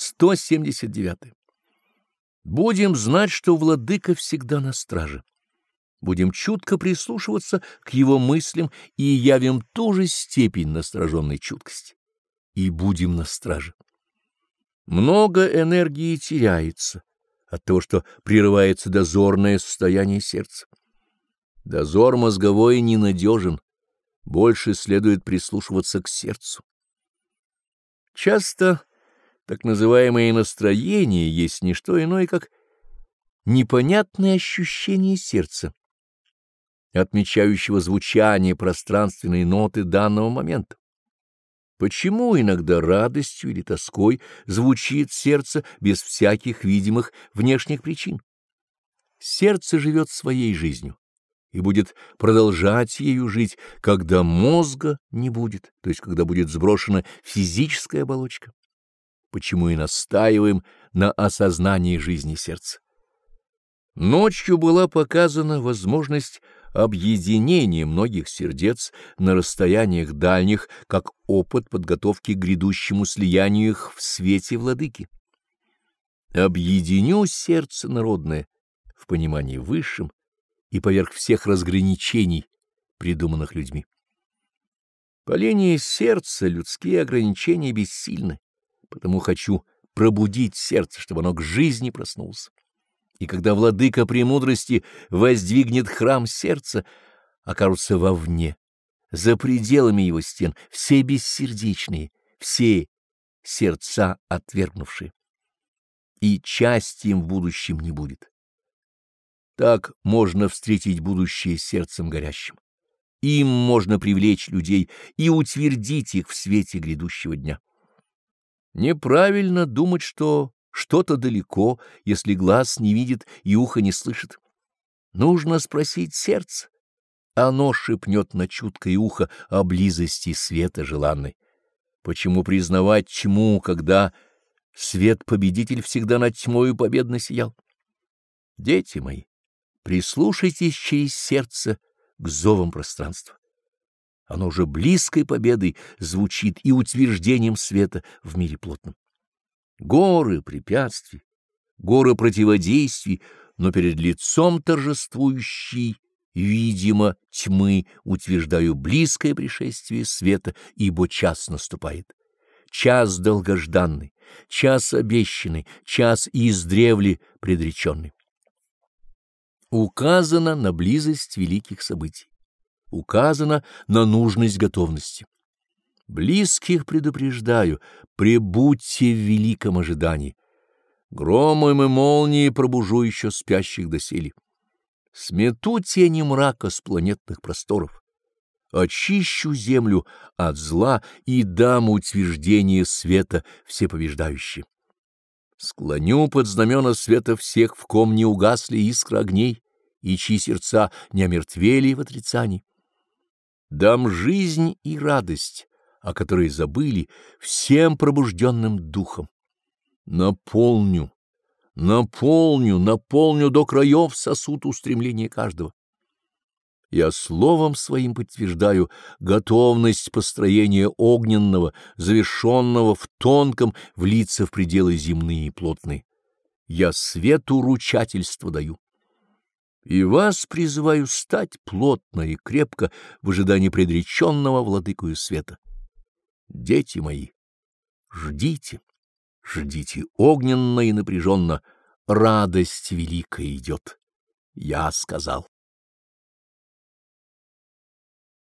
179. Будем знать, что владыка всегда на страже. Будем чутко прислушиваться к его мыслям и явим ту же степень настороженной чуткости. И будем на страже. Много энергии теряется от того, что прерывается дозорное состояние сердца. Дозор мозговой ненадежен, больше следует прислушиваться к сердцу. Часто так называемое настроение есть не что иное, как непонятное ощущение сердца, отмечающего звучание пространственной ноты данного момента. Почему иногда радостью или тоской звучит сердце без всяких видимых внешних причин? Сердце живет своей жизнью и будет продолжать ею жить, когда мозга не будет, то есть когда будет сброшена физическая оболочка почему и настаиваем на осознании жизни сердца. Ночью была показана возможность объединения многих сердец на расстояниях дальних, как опыт подготовки к грядущему слиянию их в свете владыки. Объединю сердце народное в понимании высшем и поверх всех разграничений, придуманных людьми. По линии сердца людские ограничения бессильны потому хочу пробудить сердце, чтобы оно к жизни проснулось. И когда владыка премудрости воздвигнет храм сердца, окажутся вовне, за пределами его стен, все бессердечные, все сердца отвергнувшие. И части им в будущем не будет. Так можно встретить будущее сердцем горящим. Им можно привлечь людей и утвердить их в свете грядущего дня. Неправильно думать, что что-то далеко, если глаз не видит и ухо не слышит. Нужно спросить сердце. Оно шепнет на чуткое ухо о близости света желанной. Почему признавать тьму, когда свет-победитель всегда над тьмою победно сиял? Дети мои, прислушайтесь через сердце к зовам пространства. Оно уже близкой победой звучит и утверждением света в мире плотном. Горы препятствий, горы противодействий, но перед лицом торжествующей, видимо, тьмы утверждаю близкое пришествие света, ибо час наступает. Час долгожданный, час обещанный, час издревле предреченный. Указано на близость великих событий указано на нужность готовности. Близких предупреждаю, пребудьте в великом ожидании. Громом и молнией пробужу еще спящих доселе. Смету тени мрака с планетных просторов. Очищу землю от зла и дам утверждение света всеповеждающее. Склоню под знамена света всех, в ком не угасли искры огней, и чьи сердца не омертвели в отрицании. Дам жизнь и радость, о которой забыли, всем пробужденным духом. Наполню, наполню, наполню до краев сосуд устремления каждого. Я словом своим подтверждаю готовность построения огненного, завершенного в тонком, влиться в пределы земные и плотные. Я свету ручательство даю. И вас призываю стать плотно и крепко в ожидании предреченного владыкою света. Дети мои, ждите, ждите огненно и напряженно, радость великая идет. Я сказал.